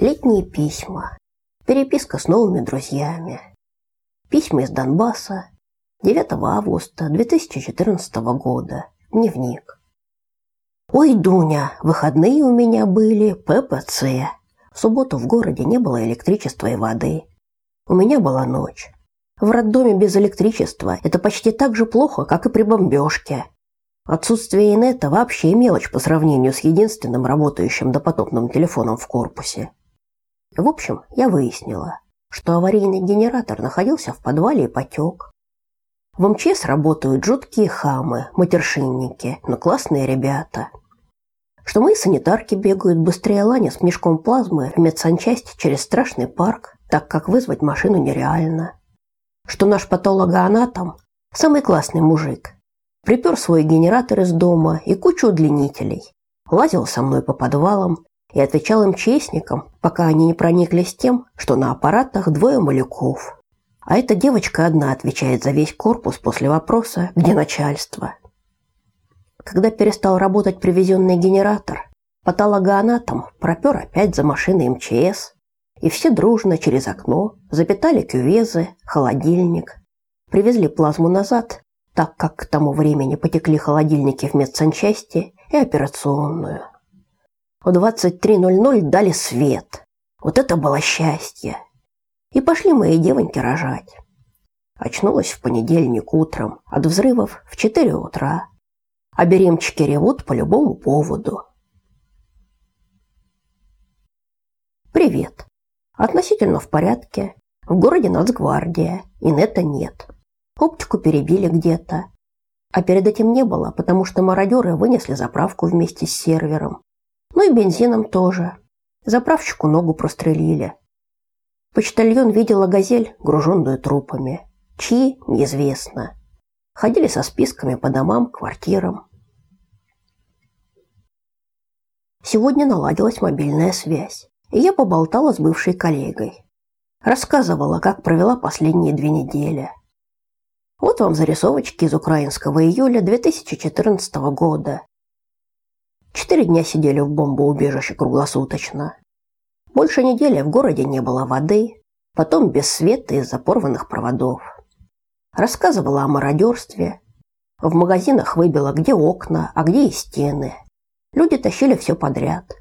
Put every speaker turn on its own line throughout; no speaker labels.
Летние письма. Переписка с новыми друзьями. Письма из Донбасса. 9 августа 2014 года. Дневник. Ой, Дуня, выходные у меня были ППЦ. В субботу в городе не было электричества и воды. У меня была ночь. В роддоме без электричества это почти так же плохо, как и при бомбежке. Отсутствие инета вообще мелочь по сравнению с единственным работающим допотопным телефоном в корпусе. В общем, я выяснила, что аварийный генератор находился в подвале и потек. В МЧС работают жуткие хамы, матершинники, но классные ребята. Что мои санитарки бегают быстрее Лани с мешком плазмы в медсанчасть через страшный парк, так как вызвать машину нереально что наш патологоанатом – самый классный мужик. Припер свой генератор из дома и кучу удлинителей. Лазил со мной по подвалам и отвечал им честникам, пока они не прониклись тем, что на аппаратах двое малюков. А эта девочка одна отвечает за весь корпус после вопроса «Где начальство?». Когда перестал работать привезенный генератор, патологоанатом пропер опять за машиной МЧС, и все дружно через окно запитали кювезы, холодильник, привезли плазму назад, так как к тому времени потекли холодильники в медсанчасти и операционную. В 23.00 дали свет. Вот это было счастье. И пошли мои девоньки рожать. Очнулась в понедельник утром от взрывов в 4 утра. А беремчики ревут по любому поводу. Привет. Относительно в порядке. В городе нацгвардия, и нета нет. Оптику перебили где-то. А перед этим не было, потому что мародеры вынесли заправку вместе с сервером. Ну и бензином тоже. Заправщику ногу прострелили. Почтальон видела газель, груженную трупами. Чьи – неизвестно. Ходили со списками по домам, квартирам. Сегодня наладилась мобильная связь и я поболтала с бывшей коллегой. Рассказывала, как провела последние две недели. Вот вам зарисовочки из украинского июля 2014 года. Четыре дня сидели в бомбоубежище круглосуточно. Больше недели в городе не было воды, потом без света из-за порванных проводов. Рассказывала о мародерстве. В магазинах выбила, где окна, а где и стены. Люди тащили все подряд.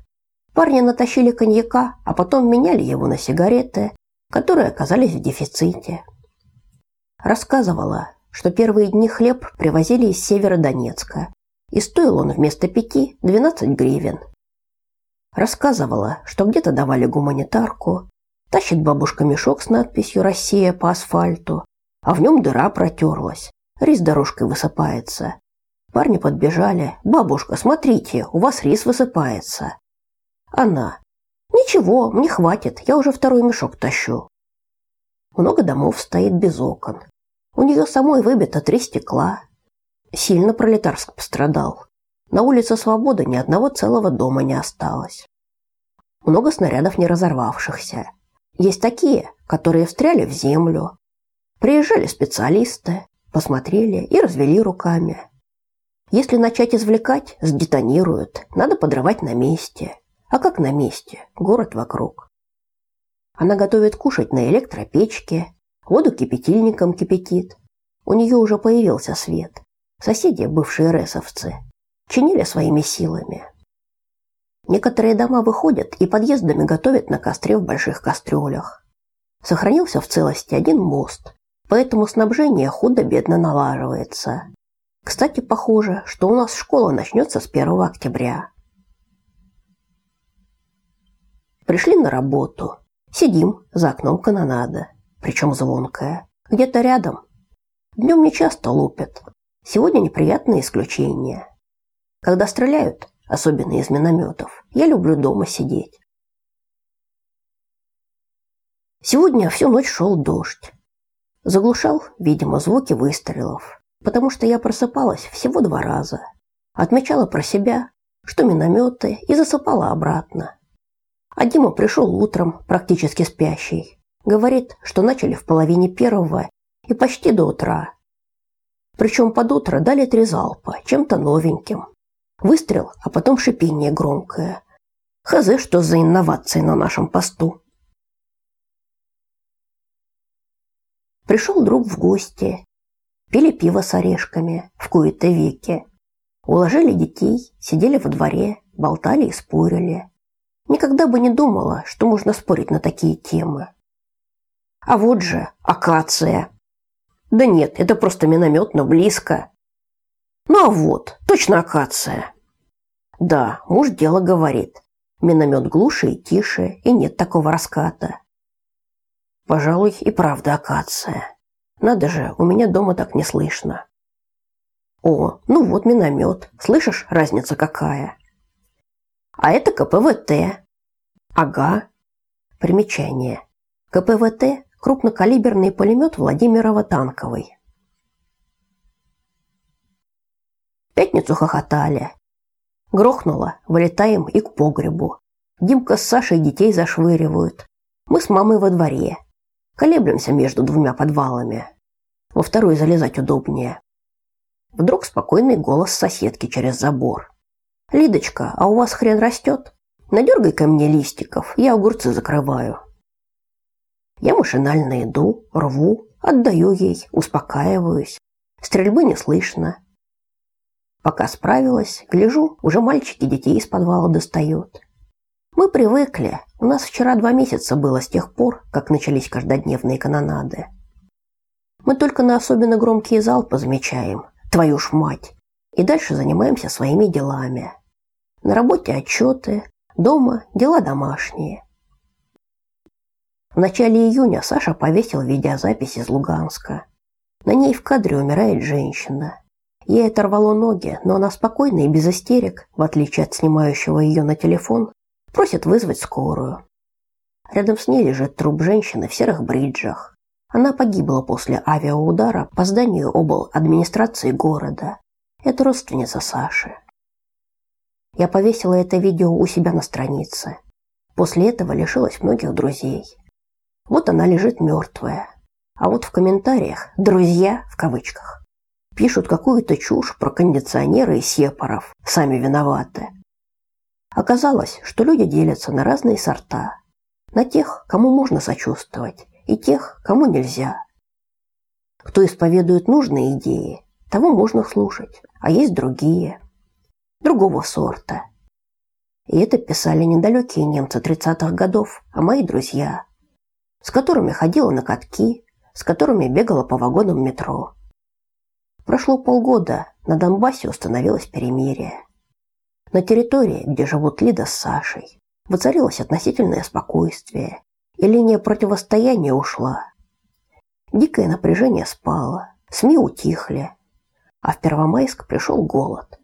Парни натащили коньяка, а потом меняли его на сигареты, которые оказались в дефиците. Рассказывала, что первые дни хлеб привозили из Северодонецка, и стоил он вместо пяти 12 гривен. Рассказывала, что где-то давали гуманитарку, тащит бабушка мешок с надписью «Россия» по асфальту, а в нем дыра протерлась, рис дорожкой высыпается. Парни подбежали. «Бабушка, смотрите, у вас рис высыпается». Она. Ничего, мне хватит, я уже второй мешок тащу. Много домов стоит без окон. У нее самой выбито три стекла. Сильно Пролетарск пострадал. На улице Свободы ни одного целого дома не осталось. Много снарядов не разорвавшихся. Есть такие, которые встряли в землю. Приезжали специалисты, посмотрели и развели руками. Если начать извлекать, сдетонируют, надо подрывать на месте. А как на месте? Город вокруг. Она готовит кушать на электропечке, воду кипятильником кипятит. У нее уже появился свет. Соседи, бывшие ресовцы, чинили своими силами. Некоторые дома выходят и подъездами готовят на костре в больших кастрюлях. Сохранился в целости один мост, поэтому снабжение худо-бедно налаживается. Кстати, похоже, что у нас школа начнется с 1 октября. Пришли на работу. Сидим, за окном канонада, причем звонкая. Где-то рядом. Днем не часто лупят. Сегодня неприятное исключение. Когда стреляют, особенно из минометов, я люблю дома сидеть. Сегодня всю ночь шел дождь. Заглушал, видимо, звуки выстрелов, потому что я просыпалась всего два раза. Отмечала про себя, что минометы, и засыпала обратно. А Дима пришел утром, практически спящий. Говорит, что начали в половине первого и почти до утра. Причем под утро дали три залпа, чем-то новеньким. Выстрел, а потом шипение громкое. Хз, что за инновации на нашем посту. Пришел друг в гости. Пили пиво с орешками в кои-то веки. Уложили детей, сидели во дворе, болтали и спорили. Никогда бы не думала, что можно спорить на такие темы. А вот же акация. Да нет, это просто миномет, но близко. Ну а вот, точно акация. Да, муж дело говорит. Миномет глуше и тише, и нет такого раската. Пожалуй, и правда акация. Надо же, у меня дома так не слышно. О, ну вот миномет. Слышишь, разница какая? А это КПВТ. Ага. Примечание. КПВТ – крупнокалиберный пулемет Владимирова-танковый. Пятницу хохотали. Грохнуло, вылетаем и к погребу. Димка с Сашей детей зашвыривают. Мы с мамой во дворе. Колеблемся между двумя подвалами. Во второй залезать удобнее. Вдруг спокойный голос соседки через забор. «Лидочка, а у вас хрен растет? надергай ко мне листиков, я огурцы закрываю». Я машинально иду, рву, отдаю ей, успокаиваюсь. Стрельбы не слышно. Пока справилась, гляжу, уже мальчики детей из подвала достают. Мы привыкли. У нас вчера два месяца было с тех пор, как начались каждодневные канонады. Мы только на особенно громкие залпы замечаем. Твою ж мать! И дальше занимаемся своими делами. На работе отчеты, дома дела домашние. В начале июня Саша повесил видеозапись из Луганска. На ней в кадре умирает женщина. Ей оторвало ноги, но она спокойно и без истерик, в отличие от снимающего ее на телефон, просит вызвать скорую. Рядом с ней лежит труп женщины в серых бриджах. Она погибла после авиаудара по зданию обл. администрации города. Это родственница Саши. Я повесила это видео у себя на странице. После этого лишилась многих друзей. Вот она лежит мертвая. А вот в комментариях «друзья» в кавычках пишут какую-то чушь про кондиционеры и сепаров, сами виноваты. Оказалось, что люди делятся на разные сорта. На тех, кому можно сочувствовать, и тех, кому нельзя. Кто исповедует нужные идеи, того можно слушать, а есть другие, другого сорта. И это писали недалекие немцы 30-х годов, а мои друзья, с которыми ходила на катки, с которыми бегала по вагонам метро. Прошло полгода, на Донбассе установилось перемирие. На территории, где живут Лида с Сашей, воцарилось относительное спокойствие, и линия противостояния ушла. Дикое напряжение спало, СМИ утихли, а в Первомайск пришел голод.